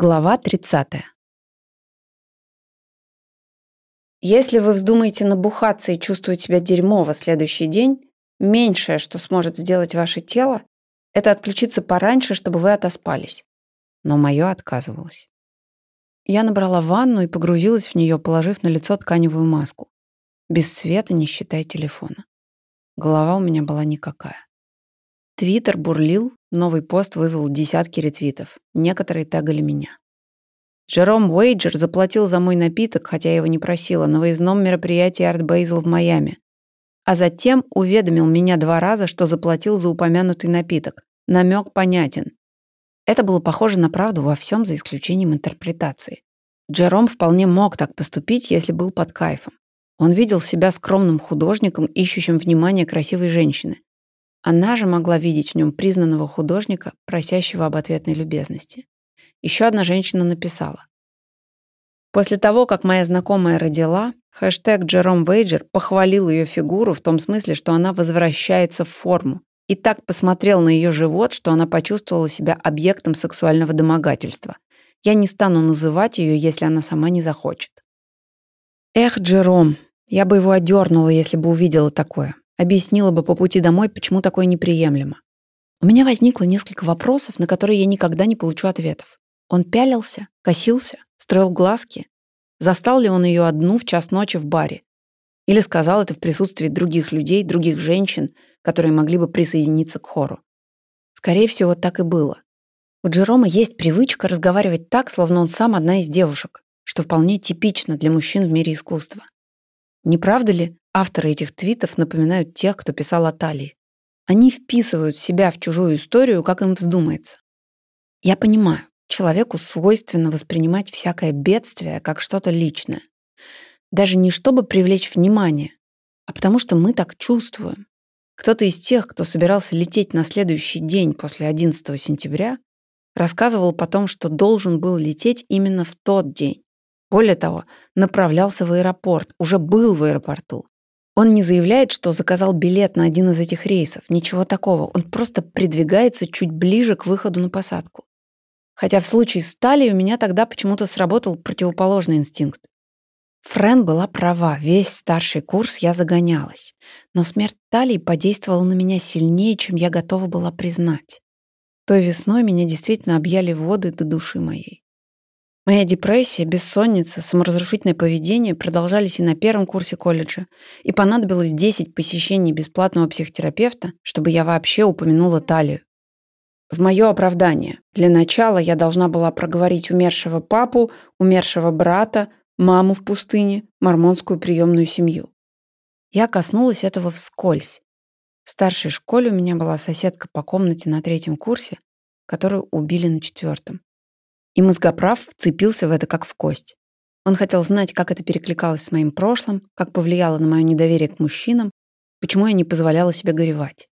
Глава 30. Если вы вздумаете набухаться и чувствовать себя дерьмово следующий день, меньшее, что сможет сделать ваше тело, это отключиться пораньше, чтобы вы отоспались. Но мое отказывалось. Я набрала ванну и погрузилась в нее, положив на лицо тканевую маску. Без света, не считая телефона. Голова у меня была никакая. Твиттер бурлил, новый пост вызвал десятки ретвитов. Некоторые тегали меня. Джером Уэйджер заплатил за мой напиток, хотя я его не просила, на выездном мероприятии Арт Бейзл в Майами. А затем уведомил меня два раза, что заплатил за упомянутый напиток. Намек понятен. Это было похоже на правду во всем, за исключением интерпретации. Джером вполне мог так поступить, если был под кайфом. Он видел себя скромным художником, ищущим внимание красивой женщины. Она же могла видеть в нем признанного художника, просящего об ответной любезности. Еще одна женщина написала. После того, как моя знакомая родила, хэштег Джером Вейджер похвалил ее фигуру в том смысле, что она возвращается в форму, и так посмотрел на ее живот, что она почувствовала себя объектом сексуального домогательства. Я не стану называть ее, если она сама не захочет. Эх, Джером, я бы его одернула, если бы увидела такое. Объяснила бы по пути домой, почему такое неприемлемо. У меня возникло несколько вопросов, на которые я никогда не получу ответов. Он пялился, косился, строил глазки. Застал ли он ее одну в час ночи в баре? Или сказал это в присутствии других людей, других женщин, которые могли бы присоединиться к хору? Скорее всего, так и было. У Джерома есть привычка разговаривать так, словно он сам одна из девушек, что вполне типично для мужчин в мире искусства. Не правда ли, Авторы этих твитов напоминают тех, кто писал о Талии. Они вписывают себя в чужую историю, как им вздумается. Я понимаю, человеку свойственно воспринимать всякое бедствие как что-то личное. Даже не чтобы привлечь внимание, а потому что мы так чувствуем. Кто-то из тех, кто собирался лететь на следующий день после 11 сентября, рассказывал потом, что должен был лететь именно в тот день. Более того, направлялся в аэропорт, уже был в аэропорту. Он не заявляет, что заказал билет на один из этих рейсов. Ничего такого. Он просто придвигается чуть ближе к выходу на посадку. Хотя в случае с Талией у меня тогда почему-то сработал противоположный инстинкт. Френ была права, весь старший курс я загонялась. Но смерть Талии подействовала на меня сильнее, чем я готова была признать. Той весной меня действительно объяли воды до души моей. Моя депрессия, бессонница, саморазрушительное поведение продолжались и на первом курсе колледжа, и понадобилось 10 посещений бесплатного психотерапевта, чтобы я вообще упомянула талию. В мое оправдание. Для начала я должна была проговорить умершего папу, умершего брата, маму в пустыне, мормонскую приемную семью. Я коснулась этого вскользь. В старшей школе у меня была соседка по комнате на третьем курсе, которую убили на четвертом. И мозгоправ вцепился в это как в кость. Он хотел знать, как это перекликалось с моим прошлым, как повлияло на мое недоверие к мужчинам, почему я не позволяла себе горевать.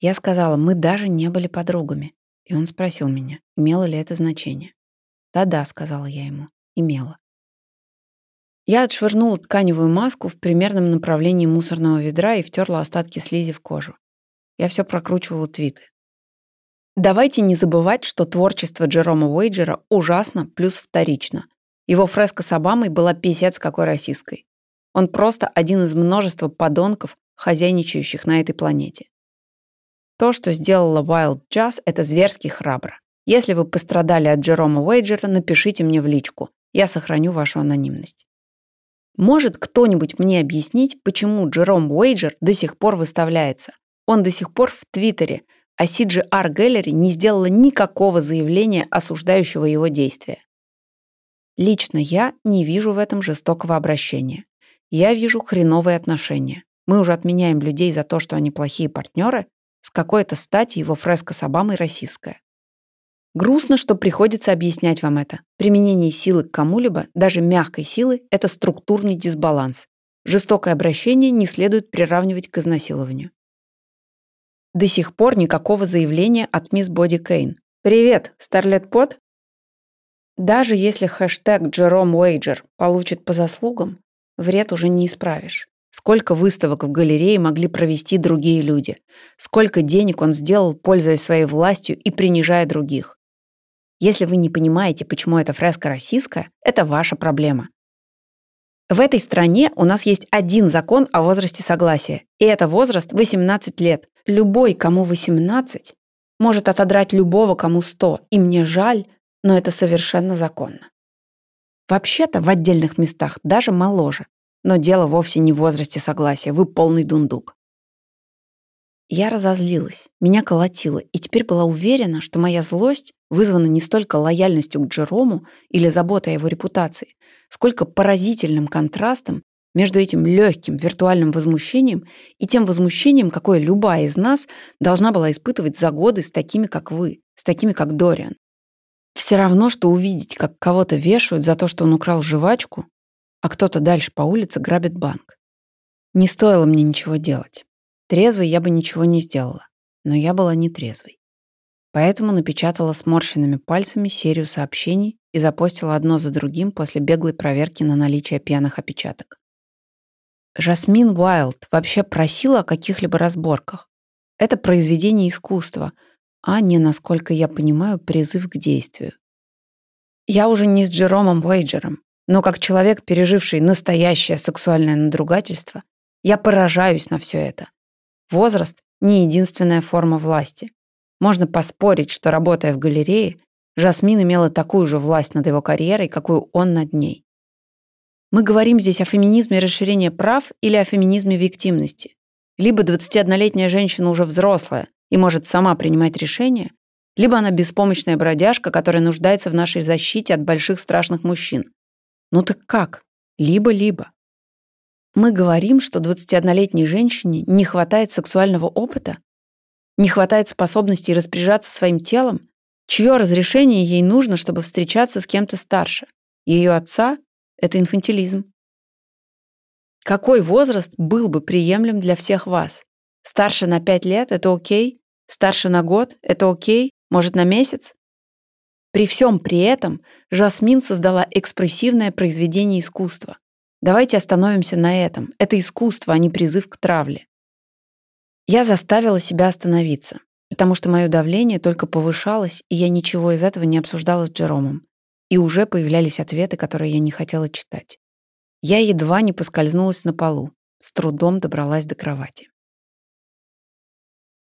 Я сказала, мы даже не были подругами. И он спросил меня, имело ли это значение. «Да-да», — сказала я ему, — «имело». Я отшвырнула тканевую маску в примерном направлении мусорного ведра и втерла остатки слизи в кожу. Я все прокручивала твиты. Давайте не забывать, что творчество Джерома Уэйджера ужасно плюс вторично. Его фреска с Обамой была писец какой российской. Он просто один из множества подонков, хозяйничающих на этой планете. То, что сделала Wild Jazz, это зверски храбро. Если вы пострадали от Джерома Уэйджера, напишите мне в личку. Я сохраню вашу анонимность. Может кто-нибудь мне объяснить, почему Джером Уэйджер до сих пор выставляется? Он до сих пор в Твиттере, а CGR Gallery не сделала никакого заявления, осуждающего его действия. Лично я не вижу в этом жестокого обращения. Я вижу хреновые отношения. Мы уже отменяем людей за то, что они плохие партнеры, с какой-то стати его фреска с Обамой российская. Грустно, что приходится объяснять вам это. Применение силы к кому-либо, даже мягкой силы, это структурный дисбаланс. Жестокое обращение не следует приравнивать к изнасилованию. До сих пор никакого заявления от мисс Боди Кейн. «Привет, Старлет Пот?» Даже если хэштег Джером Уэйджер получит по заслугам, вред уже не исправишь. Сколько выставок в галерее могли провести другие люди? Сколько денег он сделал, пользуясь своей властью и принижая других? Если вы не понимаете, почему эта фреска российская, это ваша проблема. В этой стране у нас есть один закон о возрасте согласия, и это возраст 18 лет. Любой, кому 18, может отодрать любого, кому 100, и мне жаль, но это совершенно законно. Вообще-то в отдельных местах даже моложе, но дело вовсе не в возрасте согласия, вы полный дундук. Я разозлилась, меня колотило, и теперь была уверена, что моя злость вызвана не столько лояльностью к Джерому или заботой о его репутации, сколько поразительным контрастом между этим легким виртуальным возмущением и тем возмущением, какое любая из нас должна была испытывать за годы с такими, как вы, с такими, как Дориан. Все равно, что увидеть, как кого-то вешают за то, что он украл жвачку, а кто-то дальше по улице грабит банк. Не стоило мне ничего делать. Трезвой я бы ничего не сделала, но я была не трезвой. Поэтому напечатала сморщенными пальцами серию сообщений и запостила одно за другим после беглой проверки на наличие пьяных опечаток. Жасмин Уайлд вообще просила о каких-либо разборках. Это произведение искусства, а не, насколько я понимаю, призыв к действию. Я уже не с Джеромом Уэйджером, но как человек, переживший настоящее сексуальное надругательство, я поражаюсь на все это. Возраст – не единственная форма власти. Можно поспорить, что, работая в галерее, Жасмин имела такую же власть над его карьерой, какую он над ней. Мы говорим здесь о феминизме расширения прав или о феминизме виктимности. Либо 21-летняя женщина уже взрослая и может сама принимать решения, либо она беспомощная бродяжка, которая нуждается в нашей защите от больших страшных мужчин. Ну так как? Либо-либо. Мы говорим, что 21-летней женщине не хватает сексуального опыта, не хватает способности распоряжаться своим телом, чье разрешение ей нужно, чтобы встречаться с кем-то старше. Ее отца — это инфантилизм. Какой возраст был бы приемлем для всех вас? Старше на 5 лет — это окей? Старше на год — это окей? Может, на месяц? При всем при этом Жасмин создала экспрессивное произведение искусства. Давайте остановимся на этом. Это искусство, а не призыв к травле. Я заставила себя остановиться, потому что мое давление только повышалось, и я ничего из этого не обсуждала с Джеромом. И уже появлялись ответы, которые я не хотела читать. Я едва не поскользнулась на полу, с трудом добралась до кровати.